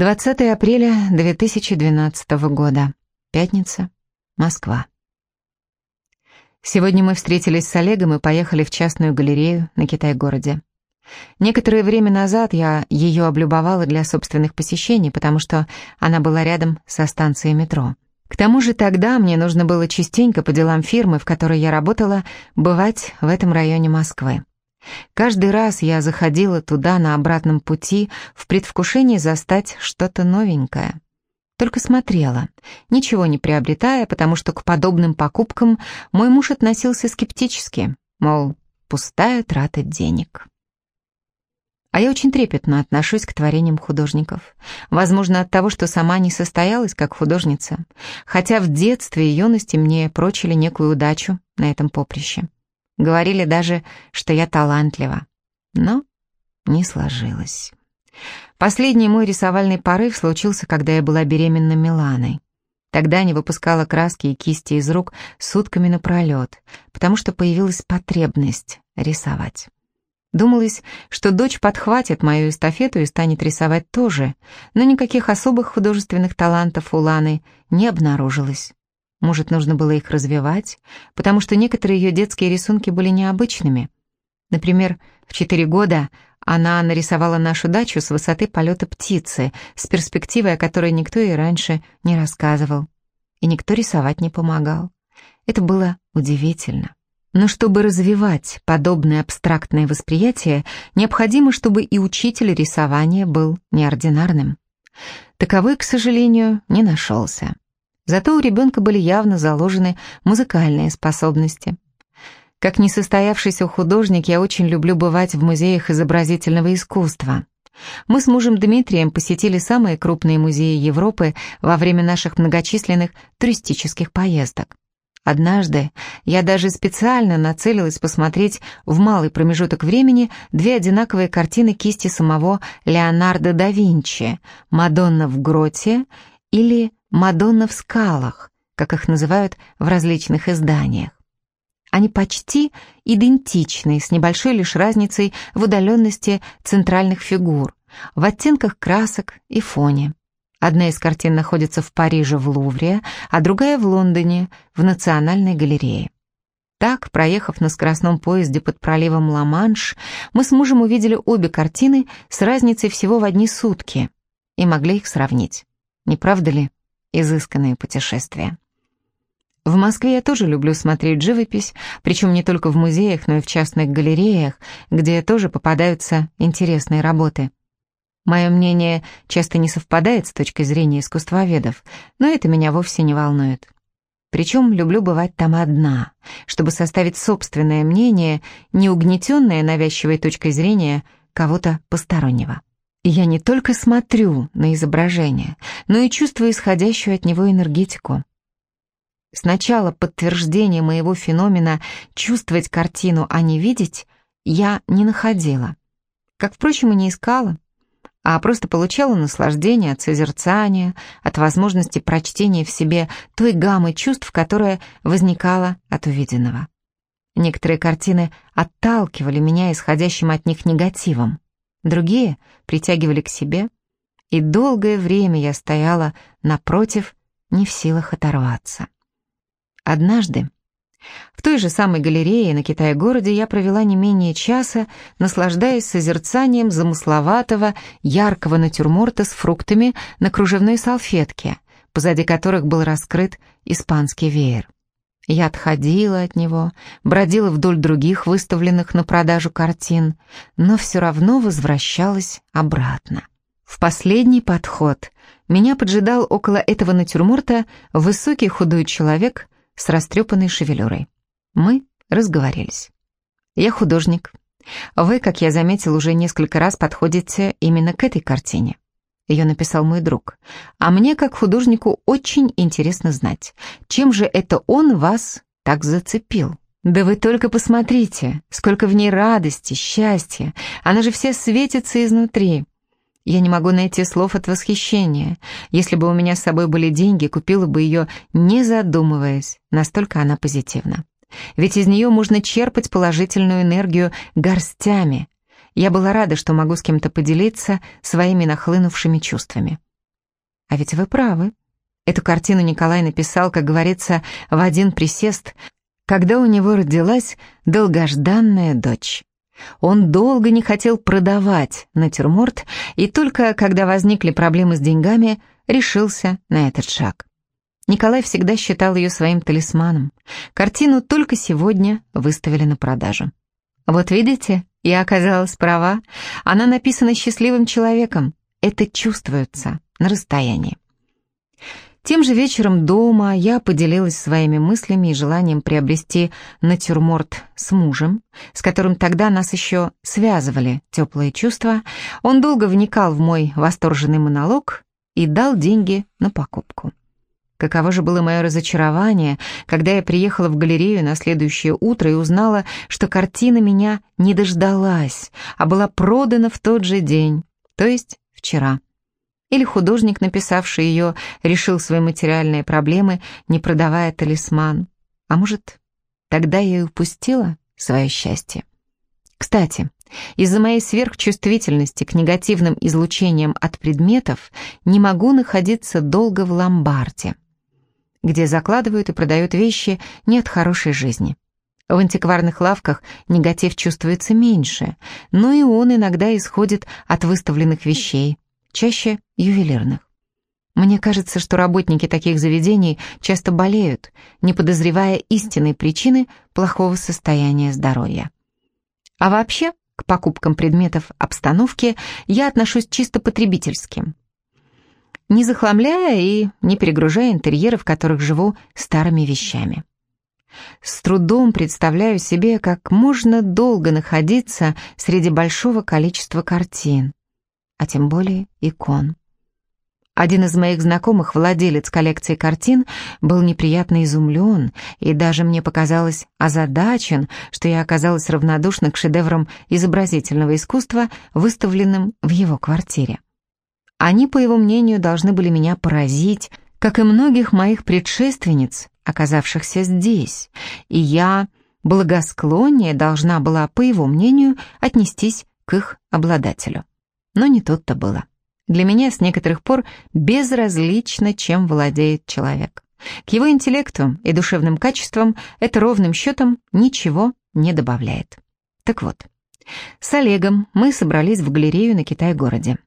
20 апреля 2012 года. Пятница. Москва. Сегодня мы встретились с Олегом и поехали в частную галерею на Китай-городе. Некоторое время назад я ее облюбовала для собственных посещений, потому что она была рядом со станцией метро. К тому же тогда мне нужно было частенько по делам фирмы, в которой я работала, бывать в этом районе Москвы. Каждый раз я заходила туда на обратном пути в предвкушении застать что-то новенькое. Только смотрела, ничего не приобретая, потому что к подобным покупкам мой муж относился скептически, мол, пустая трата денег. А я очень трепетно отношусь к творениям художников. Возможно, от того, что сама не состоялась как художница, хотя в детстве и юности мне прочили некую удачу на этом поприще. Говорили даже, что я талантлива. Но не сложилось. Последний мой рисовальный порыв случился, когда я была беременна Миланой. Тогда не выпускала краски и кисти из рук сутками напролет, потому что появилась потребность рисовать. Думалось, что дочь подхватит мою эстафету и станет рисовать тоже, но никаких особых художественных талантов у Ланы не обнаружилось. Может, нужно было их развивать, потому что некоторые ее детские рисунки были необычными. Например, в четыре года она нарисовала нашу дачу с высоты полета птицы, с перспективой, о которой никто и раньше не рассказывал. И никто рисовать не помогал. Это было удивительно. Но чтобы развивать подобное абстрактное восприятие, необходимо, чтобы и учитель рисования был неординарным. Таковой, к сожалению, не нашелся. Зато у ребенка были явно заложены музыкальные способности. Как несостоявшийся художник, я очень люблю бывать в музеях изобразительного искусства. Мы с мужем Дмитрием посетили самые крупные музеи Европы во время наших многочисленных туристических поездок. Однажды я даже специально нацелилась посмотреть в малый промежуток времени две одинаковые картины кисти самого Леонардо да Винчи «Мадонна в гроте» или «Мадонна в скалах», как их называют в различных изданиях. Они почти идентичны, с небольшой лишь разницей в удаленности центральных фигур, в оттенках красок и фоне. Одна из картин находится в Париже в Лувре, а другая в Лондоне, в Национальной галерее. Так, проехав на скоростном поезде под проливом Ла-Манш, мы с мужем увидели обе картины с разницей всего в одни сутки и могли их сравнить. Не правда ли? Изысканные путешествия. В Москве я тоже люблю смотреть живопись, причем не только в музеях, но и в частных галереях, где тоже попадаются интересные работы. Мое мнение часто не совпадает с точки зрения искусствоведов, но это меня вовсе не волнует. Причем люблю бывать там одна, чтобы составить собственное мнение, не угнетенное навязчивой точкой зрения кого-то постороннего. Я не только смотрю на изображение, но и чувствую исходящую от него энергетику. Сначала подтверждение моего феномена чувствовать картину, а не видеть, я не находила. Как, впрочем, и не искала, а просто получала наслаждение от созерцания, от возможности прочтения в себе той гаммы чувств, которая возникала от увиденного. Некоторые картины отталкивали меня исходящим от них негативом другие притягивали к себе, и долгое время я стояла напротив, не в силах оторваться. Однажды в той же самой галерее на Китай-городе я провела не менее часа, наслаждаясь созерцанием замысловатого, яркого натюрморта с фруктами на кружевной салфетке, позади которых был раскрыт испанский веер. Я отходила от него, бродила вдоль других выставленных на продажу картин, но все равно возвращалась обратно. В последний подход меня поджидал около этого натюрморта высокий худой человек с растрепанной шевелюрой. Мы разговорились. Я художник. Вы, как я заметил, уже несколько раз подходите именно к этой картине. Ее написал мой друг. А мне, как художнику, очень интересно знать, чем же это он вас так зацепил. Да вы только посмотрите, сколько в ней радости, счастья. Она же вся светится изнутри. Я не могу найти слов от восхищения. Если бы у меня с собой были деньги, купила бы ее, не задумываясь. Настолько она позитивна. Ведь из нее можно черпать положительную энергию горстями, я была рада, что могу с кем-то поделиться своими нахлынувшими чувствами. А ведь вы правы. Эту картину Николай написал, как говорится, в один присест, когда у него родилась долгожданная дочь. Он долго не хотел продавать натюрморт, и только когда возникли проблемы с деньгами, решился на этот шаг. Николай всегда считал ее своим талисманом. Картину только сегодня выставили на продажу. Вот видите, я оказалась права. Она написана счастливым человеком. Это чувствуется на расстоянии. Тем же вечером дома я поделилась своими мыслями и желанием приобрести натюрморт с мужем, с которым тогда нас еще связывали теплые чувства. Он долго вникал в мой восторженный монолог и дал деньги на покупку. Каково же было мое разочарование, когда я приехала в галерею на следующее утро и узнала, что картина меня не дождалась, а была продана в тот же день, то есть вчера. Или художник, написавший ее, решил свои материальные проблемы, не продавая талисман. А может, тогда я и упустила свое счастье. Кстати, из-за моей сверхчувствительности к негативным излучениям от предметов не могу находиться долго в ломбарде, где закладывают и продают вещи не от хорошей жизни. В антикварных лавках негатив чувствуется меньше, но и он иногда исходит от выставленных вещей, чаще ювелирных. Мне кажется, что работники таких заведений часто болеют, не подозревая истинной причины плохого состояния здоровья. А вообще, к покупкам предметов обстановки я отношусь чисто потребительски. Не захламляя и не перегружая интерьеры, в которых живу старыми вещами. С трудом представляю себе, как можно долго находиться среди большого количества картин, а тем более икон. Один из моих знакомых, владелец коллекции картин, был неприятно изумлен и даже мне показалось озадачен, что я оказалась равнодушна к шедеврам изобразительного искусства, выставленным в его квартире. Они, по его мнению, должны были меня поразить, как и многих моих предшественниц, оказавшихся здесь, и я благосклоннее должна была, по его мнению, отнестись к их обладателю. Но не тут-то было. Для меня с некоторых пор безразлично, чем владеет человек. К его интеллекту и душевным качествам это ровным счетом ничего не добавляет. Так вот, с Олегом мы собрались в галерею на Китай-городе.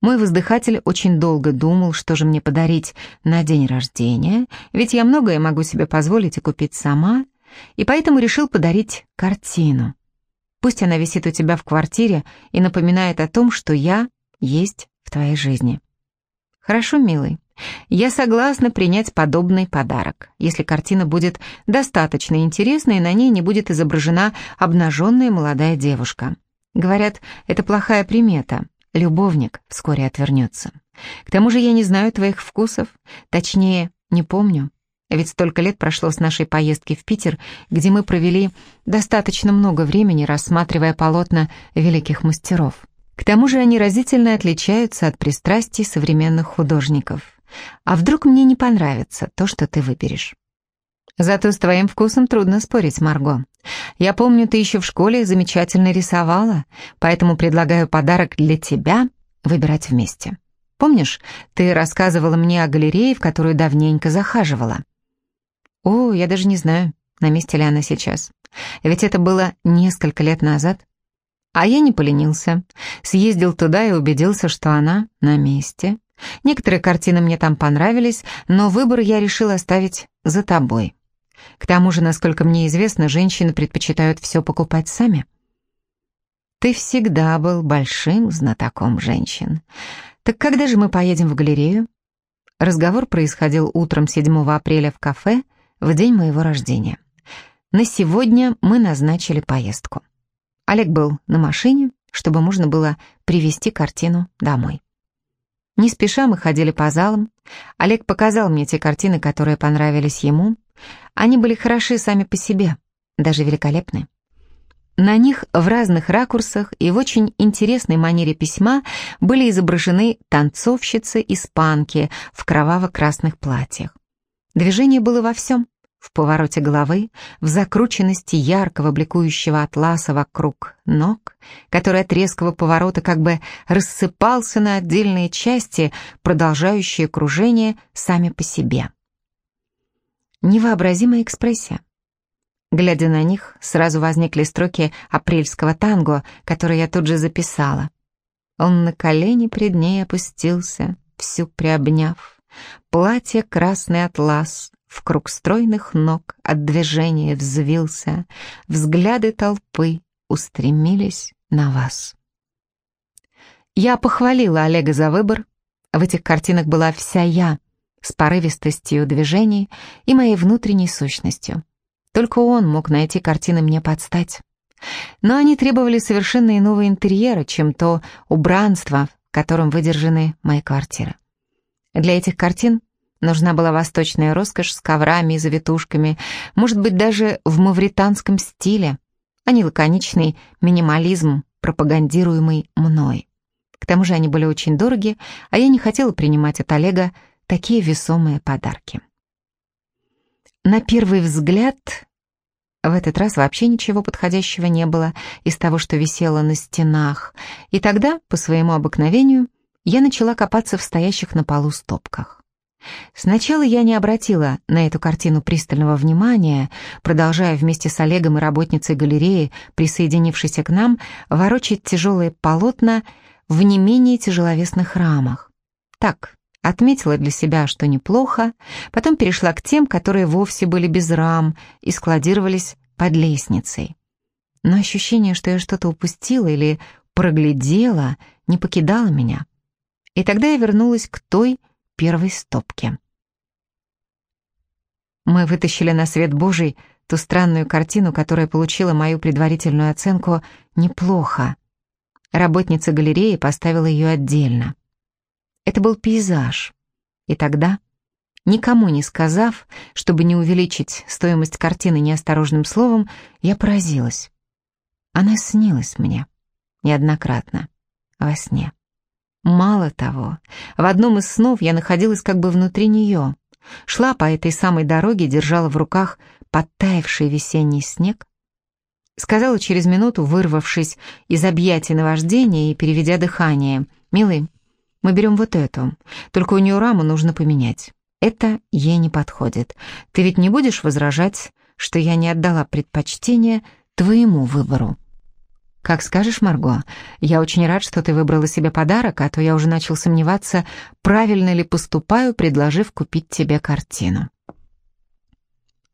Мой воздыхатель очень долго думал, что же мне подарить на день рождения, ведь я многое могу себе позволить и купить сама, и поэтому решил подарить картину. Пусть она висит у тебя в квартире и напоминает о том, что я есть в твоей жизни. Хорошо, милый. Я согласна принять подобный подарок, если картина будет достаточно интересной и на ней не будет изображена обнаженная молодая девушка. Говорят, это плохая примета. Любовник вскоре отвернется. К тому же я не знаю твоих вкусов, точнее, не помню. Ведь столько лет прошло с нашей поездки в Питер, где мы провели достаточно много времени, рассматривая полотна великих мастеров. К тому же они разительно отличаются от пристрастий современных художников. А вдруг мне не понравится то, что ты выберешь? Зато с твоим вкусом трудно спорить, Марго. Я помню, ты еще в школе замечательно рисовала, поэтому предлагаю подарок для тебя выбирать вместе. Помнишь, ты рассказывала мне о галерее, в которую давненько захаживала? О, я даже не знаю, на месте ли она сейчас. Ведь это было несколько лет назад. А я не поленился. Съездил туда и убедился, что она на месте. Некоторые картины мне там понравились, но выбор я решил оставить за тобой. К тому же, насколько мне известно, женщины предпочитают все покупать сами. Ты всегда был большим знатоком женщин. Так когда же мы поедем в галерею? Разговор происходил утром 7 апреля в кафе, в день моего рождения. На сегодня мы назначили поездку. Олег был на машине, чтобы можно было привезти картину домой. Не спеша мы ходили по залам. Олег показал мне те картины, которые понравились ему. Они были хороши сами по себе, даже великолепны. На них в разных ракурсах и в очень интересной манере письма были изображены танцовщицы-испанки в кроваво-красных платьях. Движение было во всем. в повороте головы, в закрученности яркого бликующего атласа вокруг ног, который от резкого поворота как бы рассыпался на отдельные части, продолжающие кружение сами по себе. Невообразимая экспрессия. Глядя на них, сразу возникли строки апрельского танго, которые я тут же записала. Он на колени пред ней опустился, всю приобняв. Платье красный атлас, в круг стройных ног от движения взвился, взгляды толпы устремились на вас. Я похвалила Олега за выбор. В этих картинах была вся я, с порывистостью движений и моей внутренней сущностью. Только он мог найти картины мне подстать. Но они требовали совершенно иного интерьера, чем то убранство, в котором выдержаны мои квартиры. Для этих картин нужна была восточная роскошь с коврами и завитушками, может быть, даже в мавританском стиле, а не лаконичный минимализм, пропагандируемый мной. К тому же они были очень дороги, а я не хотела принимать от Олега такие весомые подарки. На первый взгляд в этот раз вообще ничего подходящего не было из того, что висело на стенах, и тогда, по своему обыкновению, я начала копаться в стоящих на полу стопках. Сначала я не обратила на эту картину пристального внимания, продолжая вместе с Олегом и работницей галереи, присоединившейся к нам, ворочать тяжелые полотна в не менее тяжеловесных рамах. Так, Отметила для себя, что неплохо, потом перешла к тем, которые вовсе были без рам и складировались под лестницей. Но ощущение, что я что-то упустила или проглядела, не покидало меня. И тогда я вернулась к той первой стопке. Мы вытащили на свет Божий ту странную картину, которая получила мою предварительную оценку «неплохо». Работница галереи поставила ее отдельно. Это был пейзаж. И тогда, никому не сказав, чтобы не увеличить стоимость картины неосторожным словом, я поразилась. Она снилась мне неоднократно во сне. Мало того, в одном из снов я находилась как бы внутри нее, шла по этой самой дороге, держала в руках подтаявший весенний снег, сказала через минуту, вырвавшись из объятий наваждения и переведя дыхание, «Милый, мы берем вот эту, только у нее раму нужно поменять. Это ей не подходит. Ты ведь не будешь возражать, что я не отдала предпочтение твоему выбору?» «Как скажешь, Марго. Я очень рад, что ты выбрала себе подарок, а то я уже начал сомневаться, правильно ли поступаю, предложив купить тебе картину».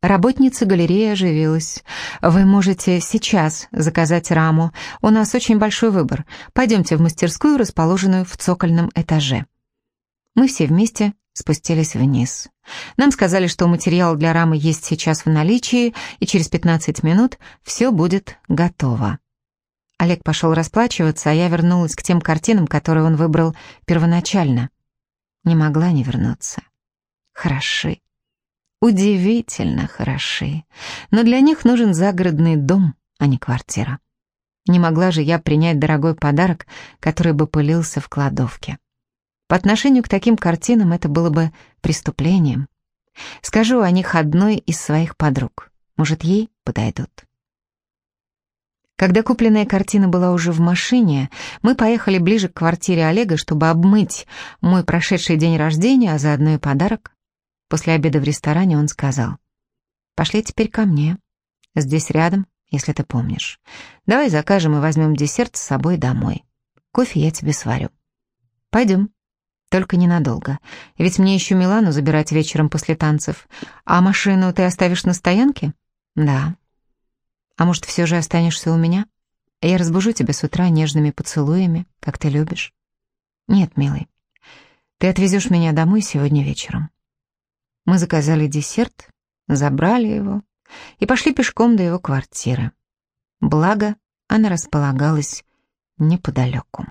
Работница галереи оживилась. «Вы можете сейчас заказать раму. У нас очень большой выбор. Пойдемте в мастерскую, расположенную в цокольном этаже». Мы все вместе спустились вниз. Нам сказали, что материал для рамы есть сейчас в наличии, и через 15 минут все будет готово. Олег пошел расплачиваться, а я вернулась к тем картинам, которые он выбрал первоначально. Не могла не вернуться. Хороши удивительно хороши, но для них нужен загородный дом, а не квартира. Не могла же я принять дорогой подарок, который бы пылился в кладовке. По отношению к таким картинам это было бы преступлением. Скажу о них одной из своих подруг. Может, ей подойдут. Когда купленная картина была уже в машине, мы поехали ближе к квартире Олега, чтобы обмыть мой прошедший день рождения, а заодно и подарок. После обеда в ресторане он сказал, «Пошли теперь ко мне. Здесь рядом, если ты помнишь. Давай закажем и возьмем десерт с собой домой. Кофе я тебе сварю. Пойдем. Только ненадолго. Ведь мне еще Милану забирать вечером после танцев. А машину ты оставишь на стоянке? Да. А может, все же останешься у меня? Я разбужу тебя с утра нежными поцелуями, как ты любишь. Нет, милый. Ты отвезешь меня домой сегодня вечером. Мы заказали десерт, забрали его и пошли пешком до его квартиры. Благо, она располагалась неподалеку.